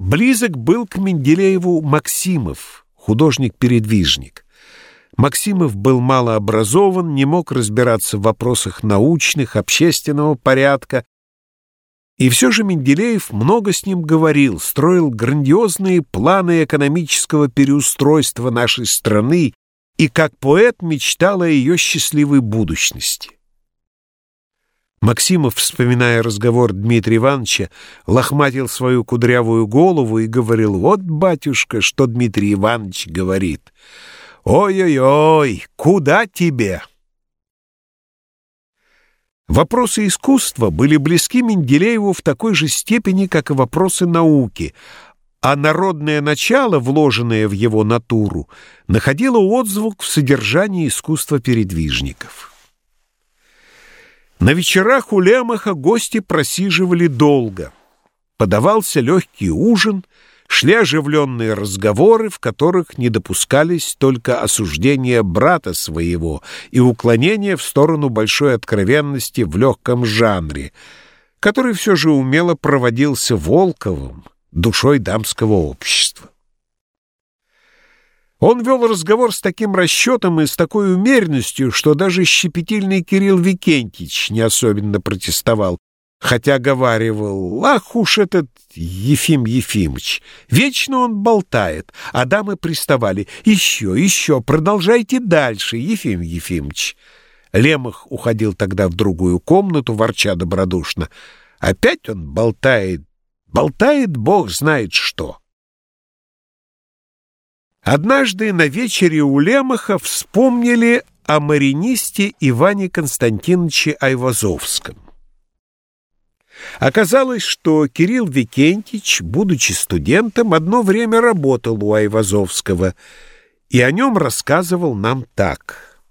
Близок был к Менделееву Максимов, художник-передвижник. Максимов был малообразован, не мог разбираться в вопросах научных, общественного порядка, и все же Менделеев много с ним говорил, строил грандиозные планы экономического переустройства нашей страны и как поэт мечтал о ее счастливой будущности. Максимов, вспоминая разговор Дмитрия Ивановича, лохматил свою кудрявую голову и говорил, «Вот, батюшка, что Дмитрий Иванович говорит. Ой-ой-ой, куда тебе?» Вопросы искусства были близки Менделееву в такой же степени, как и вопросы науки, а народное начало, вложенное в его натуру, находило отзвук в содержании искусства передвижников. На вечерах у Лемаха гости просиживали долго. Подавался легкий ужин, шли оживленные разговоры, в которых не допускались только осуждения брата своего и уклонения в сторону большой откровенности в легком жанре, который все же умело проводился Волковым, душой дамского общества. Он вел разговор с таким расчетом и с такой умеренностью, что даже щепетильный Кирилл Викентьевич не особенно протестовал, хотя говаривал, ах уж этот Ефим Ефимович, вечно он болтает, а дамы приставали, еще, еще, продолжайте дальше, Ефим Ефимович. Лемах уходил тогда в другую комнату, ворча добродушно. Опять он болтает, болтает бог знает что. Однажды на вечере у Лемаха вспомнили о маринисте Иване Константиновиче Айвазовском. Оказалось, что Кирилл Викентьевич, будучи студентом, одно время работал у Айвазовского и о нем рассказывал нам так.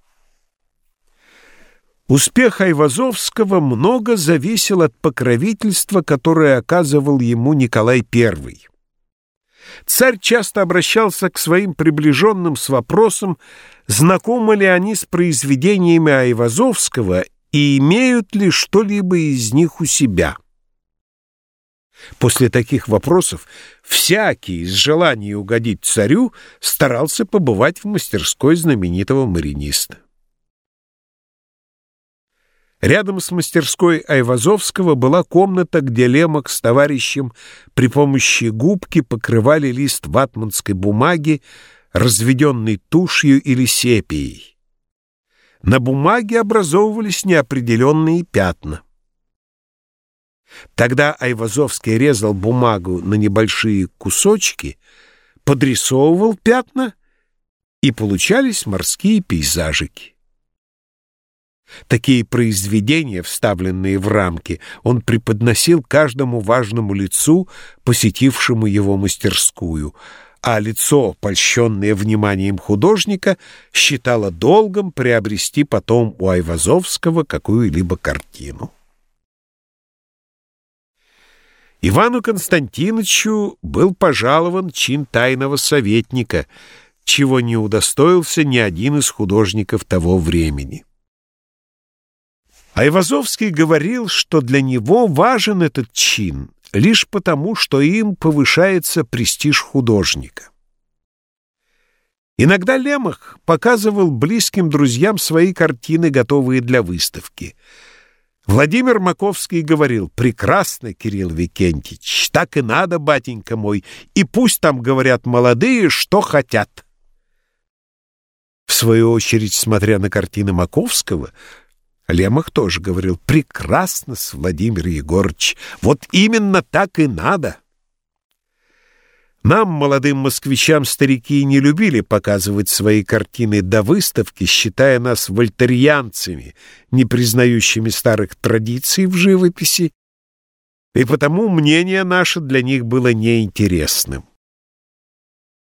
Успех Айвазовского много зависел от покровительства, которое оказывал ему Николай I. Царь часто обращался к своим приближенным с вопросом, знакомы ли они с произведениями Айвазовского и имеют ли что-либо из них у себя. После таких вопросов всякий из желания угодить царю старался побывать в мастерской знаменитого мариниста. Рядом с мастерской Айвазовского была комната, где Лемок с товарищем при помощи губки покрывали лист ватманской бумаги, разведенной тушью или сепией. На бумаге образовывались неопределенные пятна. Тогда Айвазовский резал бумагу на небольшие кусочки, подрисовывал пятна, и получались морские пейзажики. Такие произведения, вставленные в рамки, он преподносил каждому важному лицу, посетившему его мастерскую, а лицо, польщенное вниманием художника, считало долгом приобрести потом у Айвазовского какую-либо картину. Ивану Константиновичу был пожалован чин тайного советника, чего не удостоился ни один из художников того времени. Айвазовский говорил, что для него важен этот чин лишь потому, что им повышается престиж художника. Иногда Лемах показывал близким друзьям свои картины, готовые для выставки. Владимир Маковский говорил, «Прекрасно, Кирилл Викентьевич, так и надо, батенька мой, и пусть там говорят молодые, что хотят». В свою очередь, смотря на картины Маковского, Лемах тоже говорил «Прекрасно, Владимир Егорович, вот именно так и надо». Нам, молодым москвичам, старики не любили показывать свои картины до выставки, считая нас вольтерьянцами, не признающими старых традиций в живописи, и потому мнение наше для них было неинтересным.